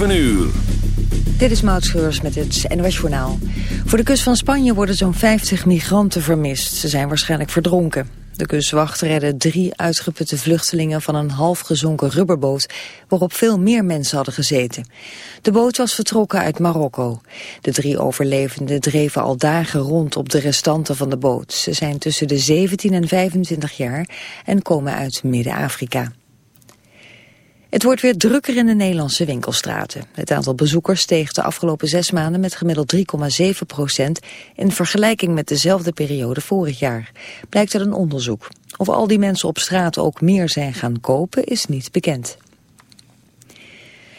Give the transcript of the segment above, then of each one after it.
7 uur. Dit is Maud met het NOS Journaal. Voor de kust van Spanje worden zo'n 50 migranten vermist. Ze zijn waarschijnlijk verdronken. De kustwacht redde drie uitgeputte vluchtelingen van een half gezonken rubberboot... waarop veel meer mensen hadden gezeten. De boot was vertrokken uit Marokko. De drie overlevenden dreven al dagen rond op de restanten van de boot. Ze zijn tussen de 17 en 25 jaar en komen uit Midden-Afrika. Het wordt weer drukker in de Nederlandse winkelstraten. Het aantal bezoekers steeg de afgelopen zes maanden met gemiddeld 3,7 procent... in vergelijking met dezelfde periode vorig jaar. Blijkt uit een onderzoek. Of al die mensen op straat ook meer zijn gaan kopen is niet bekend.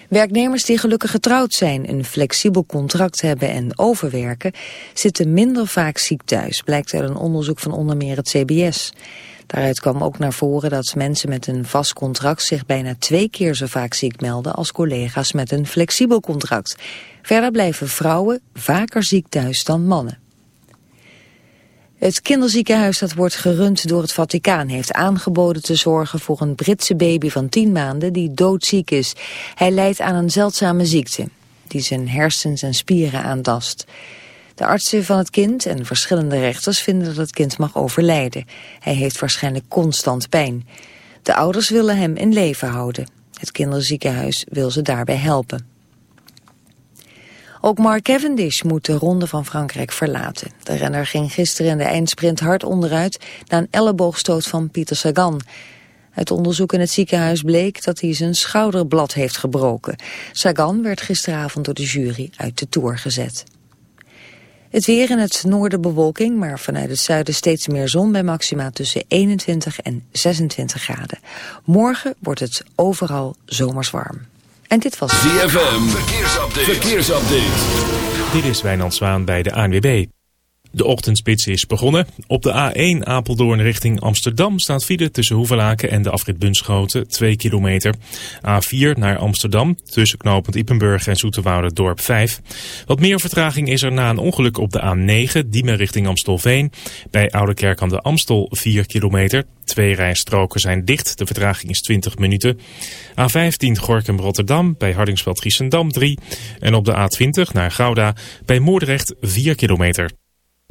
Werknemers die gelukkig getrouwd zijn, een flexibel contract hebben en overwerken, zitten minder vaak ziek thuis, blijkt uit een onderzoek van onder meer het CBS. Daaruit kwam ook naar voren dat mensen met een vast contract zich bijna twee keer zo vaak ziek melden als collega's met een flexibel contract. Verder blijven vrouwen vaker ziek thuis dan mannen. Het kinderziekenhuis dat wordt gerund door het Vaticaan heeft aangeboden te zorgen voor een Britse baby van 10 maanden die doodziek is. Hij lijdt aan een zeldzame ziekte die zijn hersens en spieren aantast. De artsen van het kind en verschillende rechters vinden dat het kind mag overlijden. Hij heeft waarschijnlijk constant pijn. De ouders willen hem in leven houden. Het kinderziekenhuis wil ze daarbij helpen. Ook Mark Cavendish moet de Ronde van Frankrijk verlaten. De renner ging gisteren in de eindsprint hard onderuit... na een elleboogstoot van Pieter Sagan. Uit onderzoek in het ziekenhuis bleek dat hij zijn schouderblad heeft gebroken. Sagan werd gisteravond door de jury uit de Tour gezet. Het weer in het noorden bewolking, maar vanuit het zuiden steeds meer zon bij maxima tussen 21 en 26 graden. Morgen wordt het overal zomers warm. En dit was ZFM, verkeersupdate. verkeersupdate. Dit is Wijnand Zwaan bij de ANWB. De ochtendspits is begonnen. Op de A1 Apeldoorn richting Amsterdam staat file tussen Hoevelaken en de afrit Bunschoten 2 kilometer. A4 naar Amsterdam tussen knooppunt Ippenburg en Dorp 5. Wat meer vertraging is er na een ongeluk op de A9 Diemen richting Amstelveen. Bij Oudekerk aan de Amstel 4 kilometer. Twee rijstroken zijn dicht. De vertraging is 20 minuten. A15 Gorkum Rotterdam bij Hardingsveld Giessendam 3. En op de A20 naar Gouda bij Moordrecht 4 kilometer.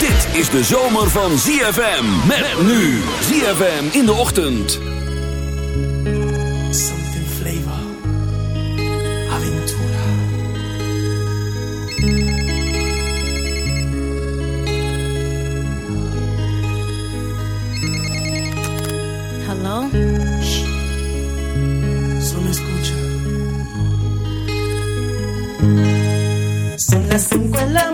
Dit is de zomer van ZFM. Met nu ZFM in de ochtend. Something flavor. Aventura. Hello? Solo escucha. Son las 5 de la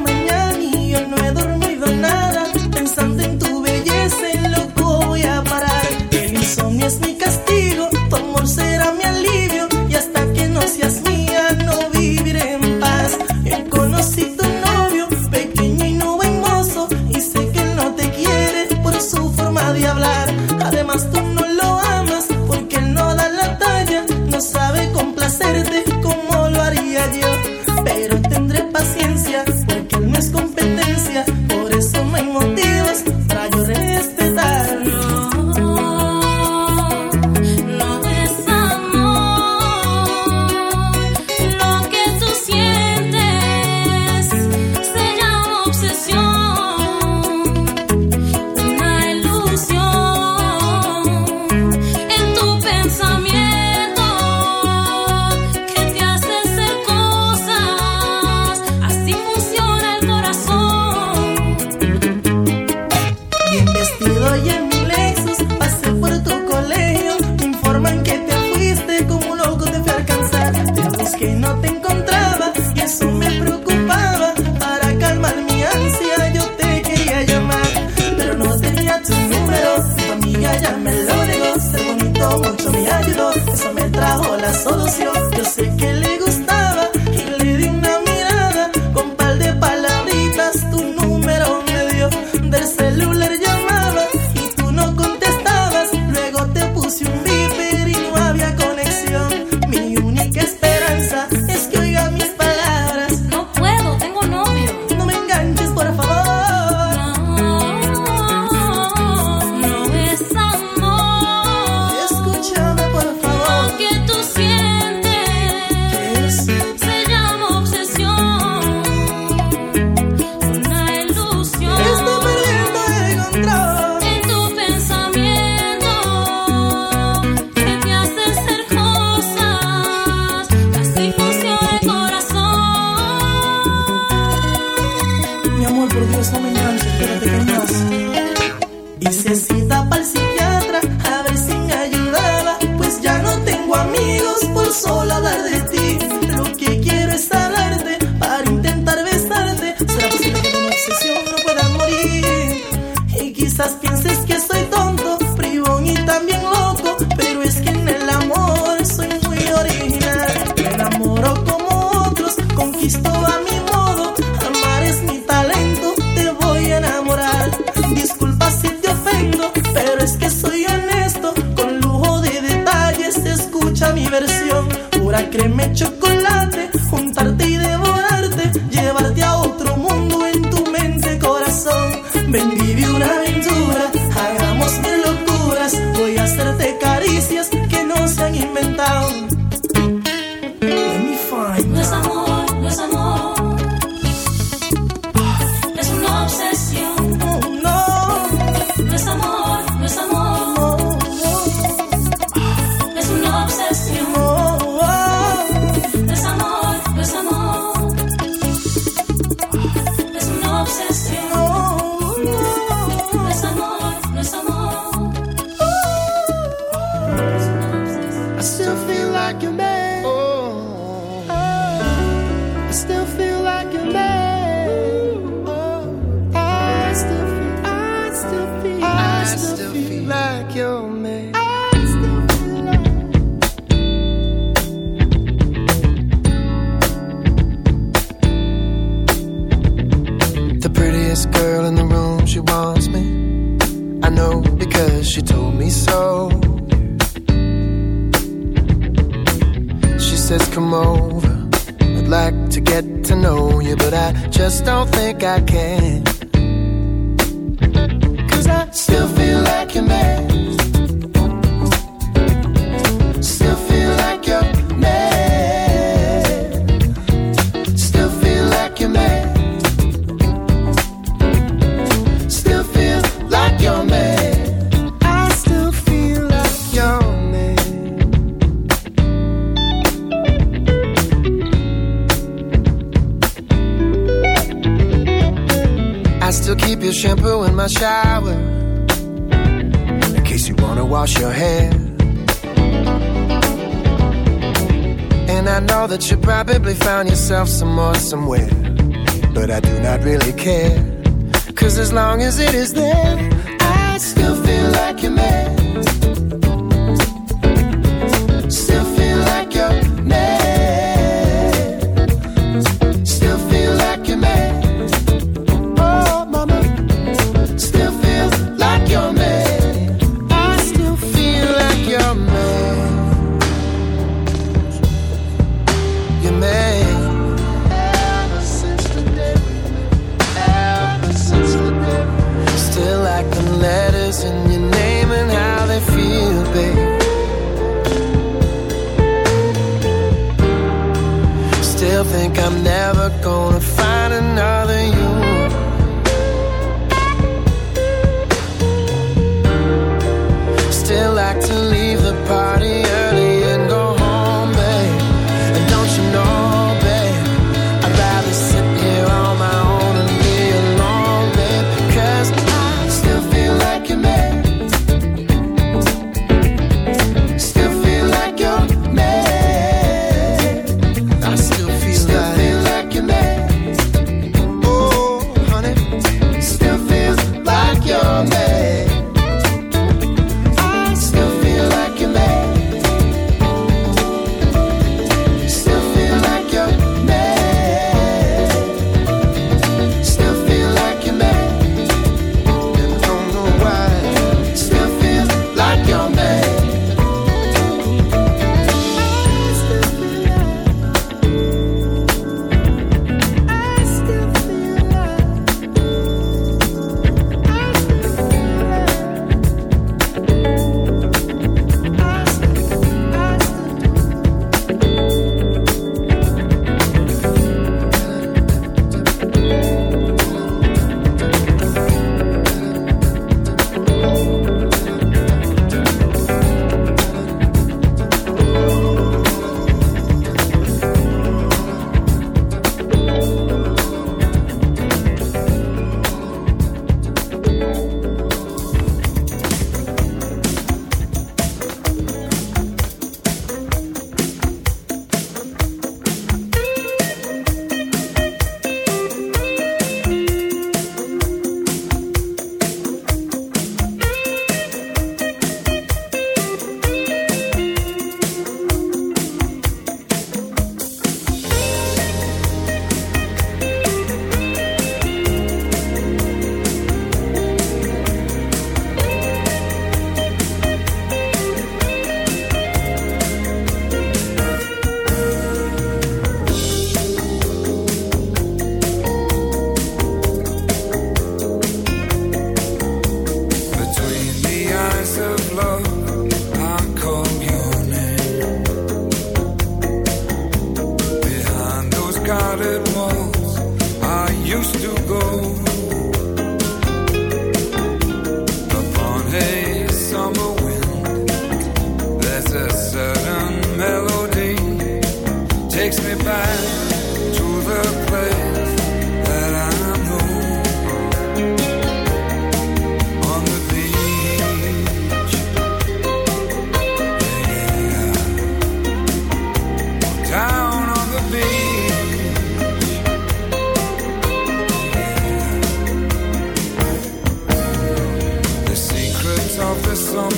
summer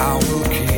I will keep.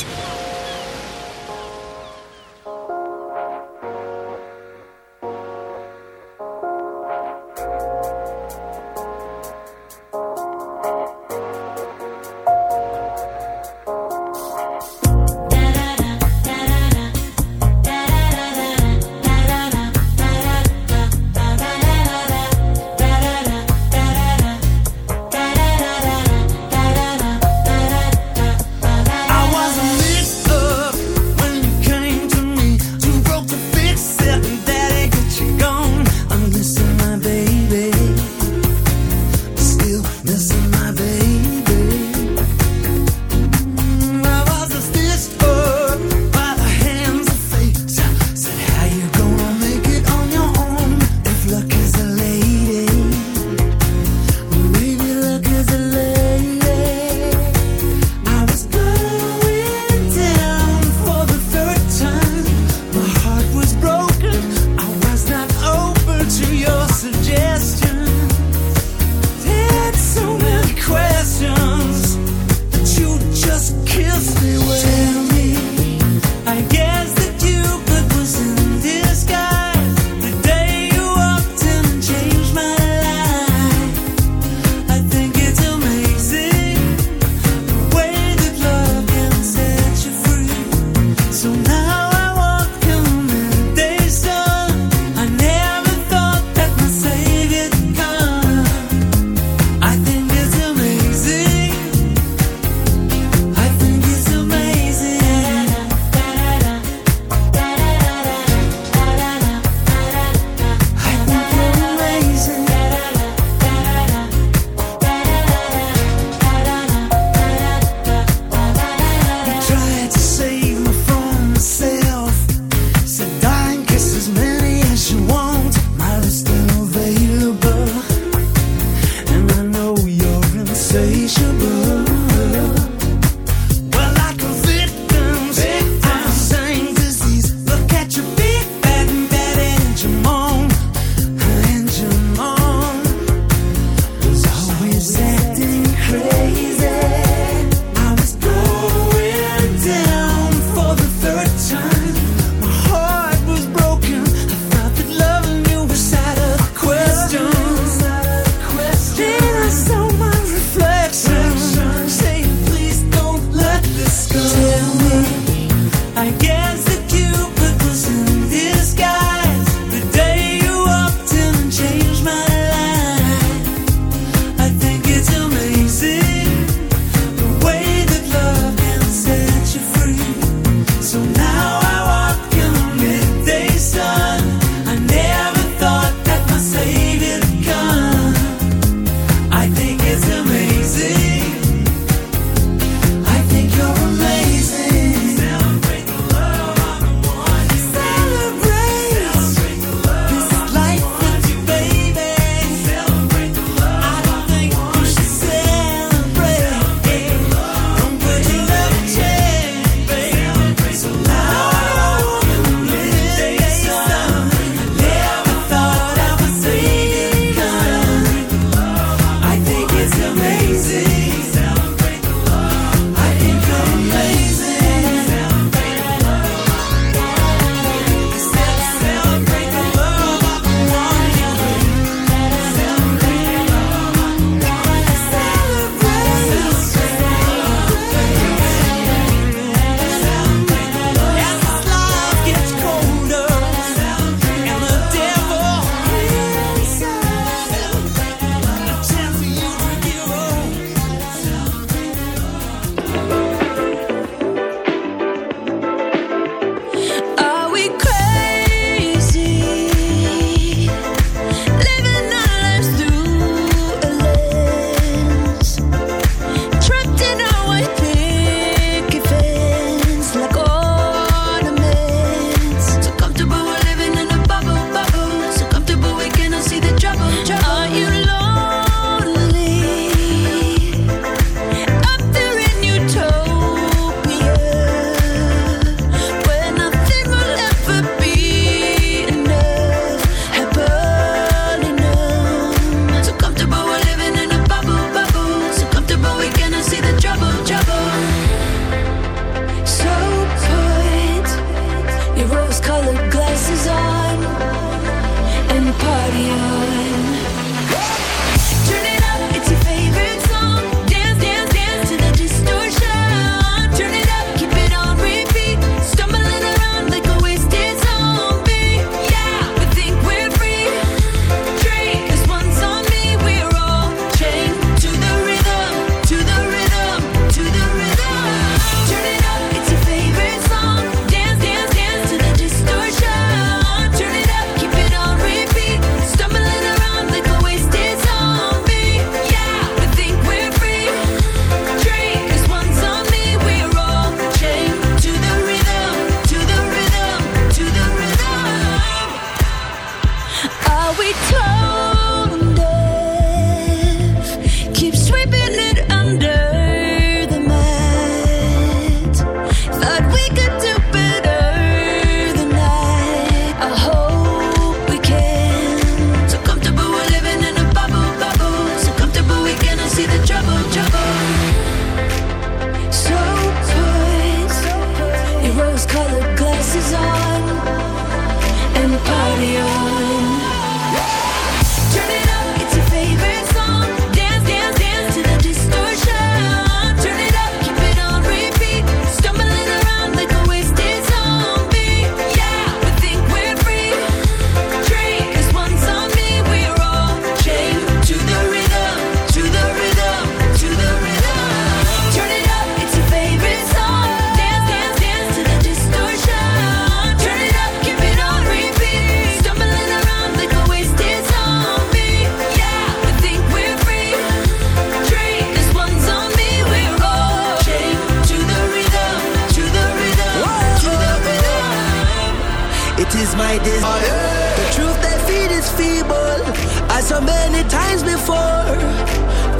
is my disease. Oh, yeah. The truth they feed is feeble, as so many times before.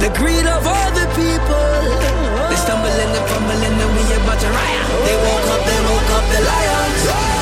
The greed of all the people. They stumble and they fumble, and then we about to riot. They woke up, they woke up, the lions.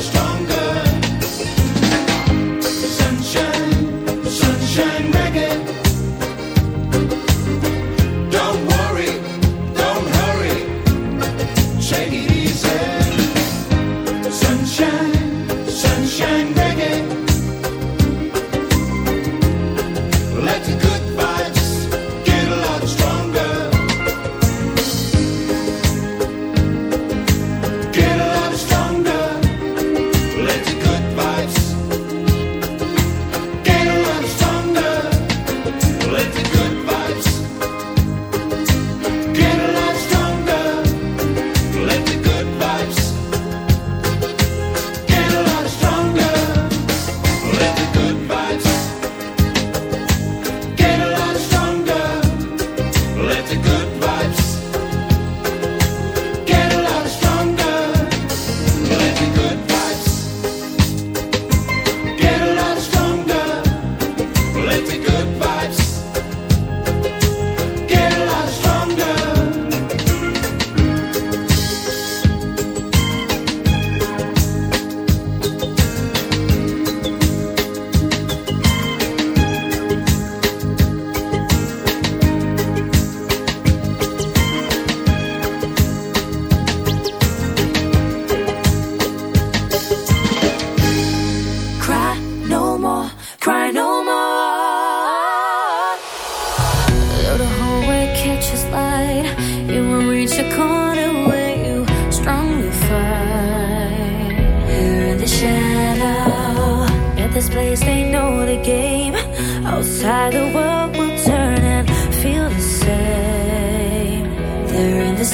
strong.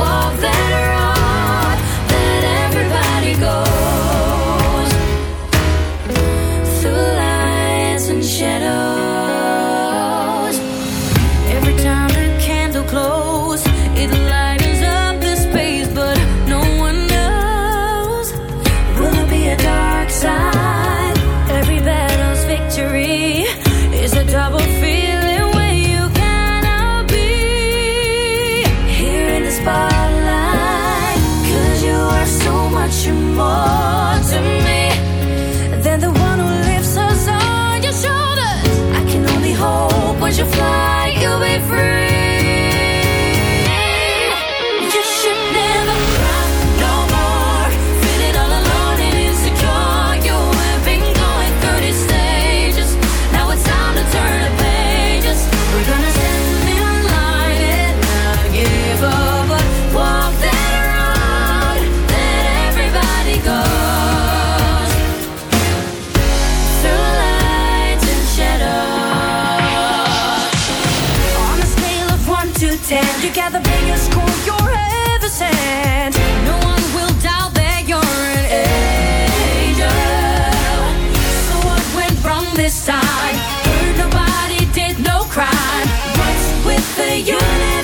of them. universe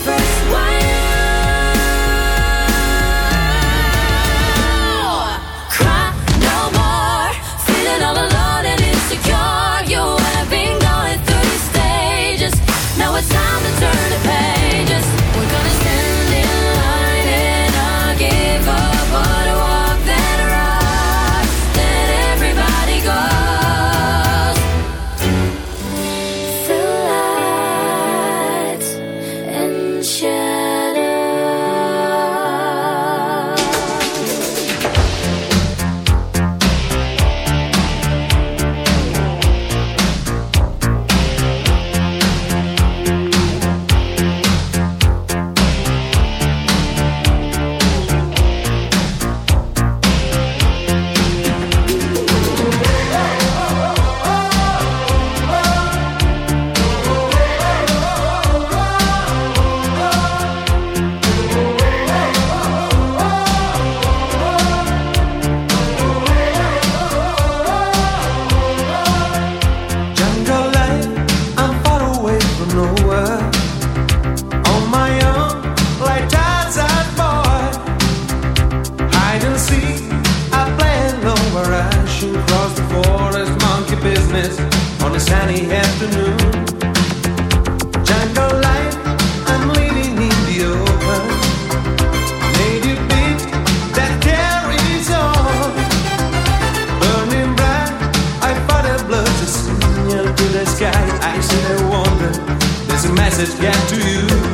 message get to you?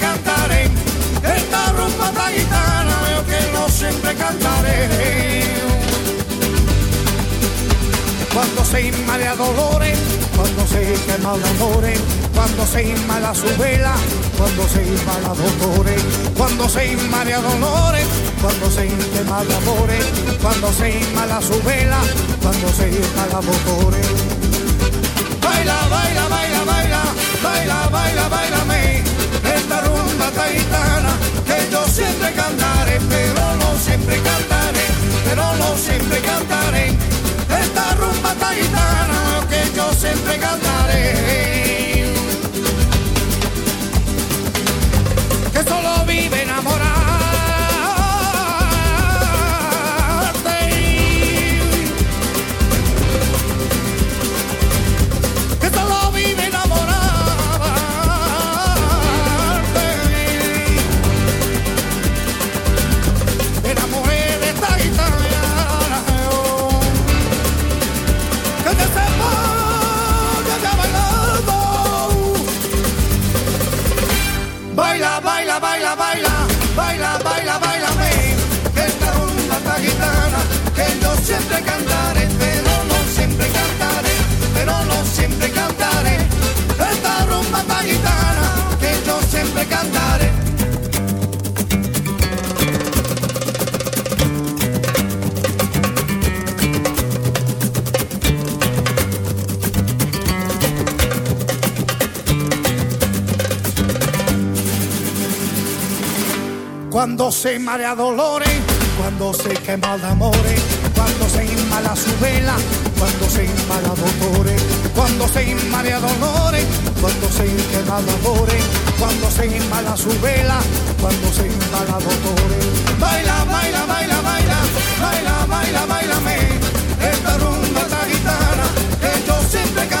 Siempre cantaré. Cuando se inmala dolores, cuando se quema de amores, cuando se inmala su vela, cuando se inmala dolores, cuando se inmala dolores, cuando se quema de amores, cuando se inmala su vela, cuando se inmala dolores. Siempre cantaré. Esta rumba taitana que yo siempre cantaré. Cantaré. Cuando se marea dolores, cuando se quema de amores, cuando se inmala su vela, cuando se inmala dolores, cuando se inmala dolores, cuando se quema de amores, cuando se inmala su vela, cuando se inmala dolores. Baila, baila, baila, baila, baila, baila, bailame, esta rumba esta gitana que yo siempre cantaré,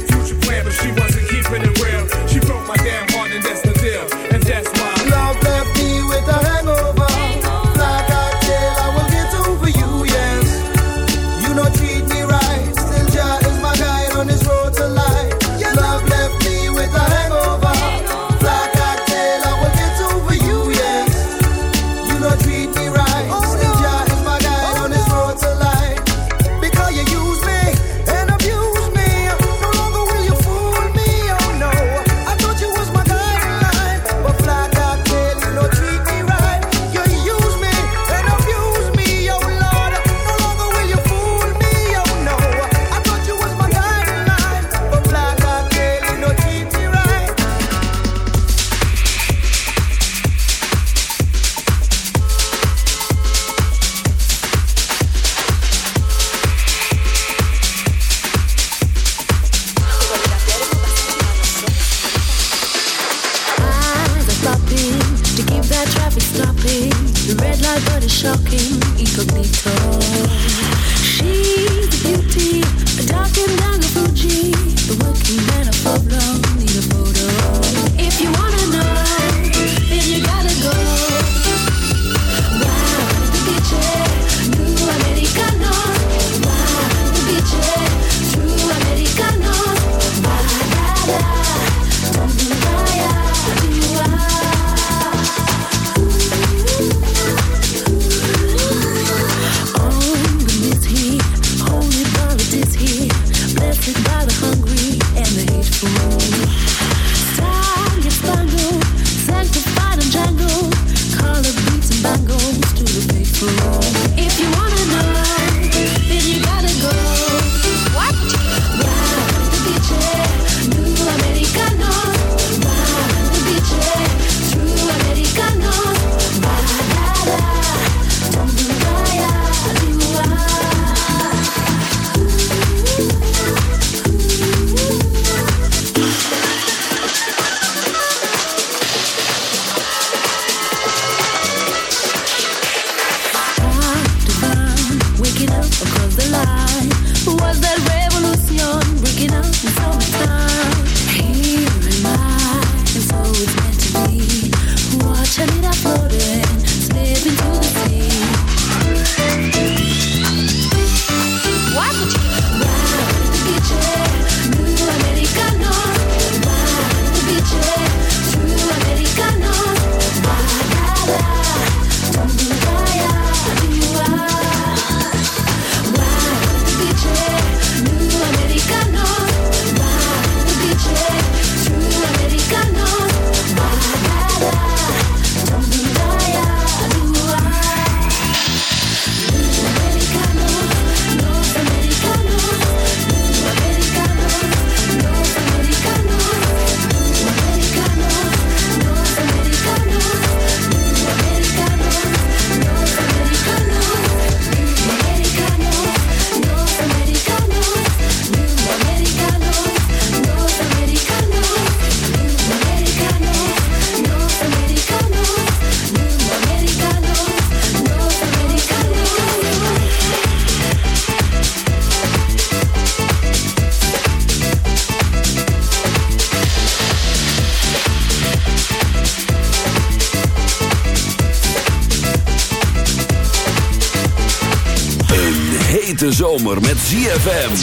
zomer met ZFM.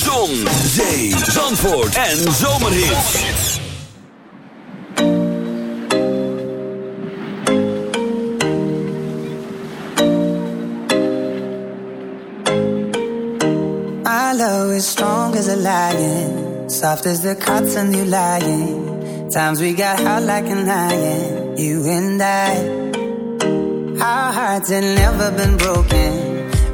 Zon, zee, zandvoort en zomerhits. My love is strong as a lion, soft as the cotton you lying. Times we got hot like an iron, you and I. Our hearts had never been broken.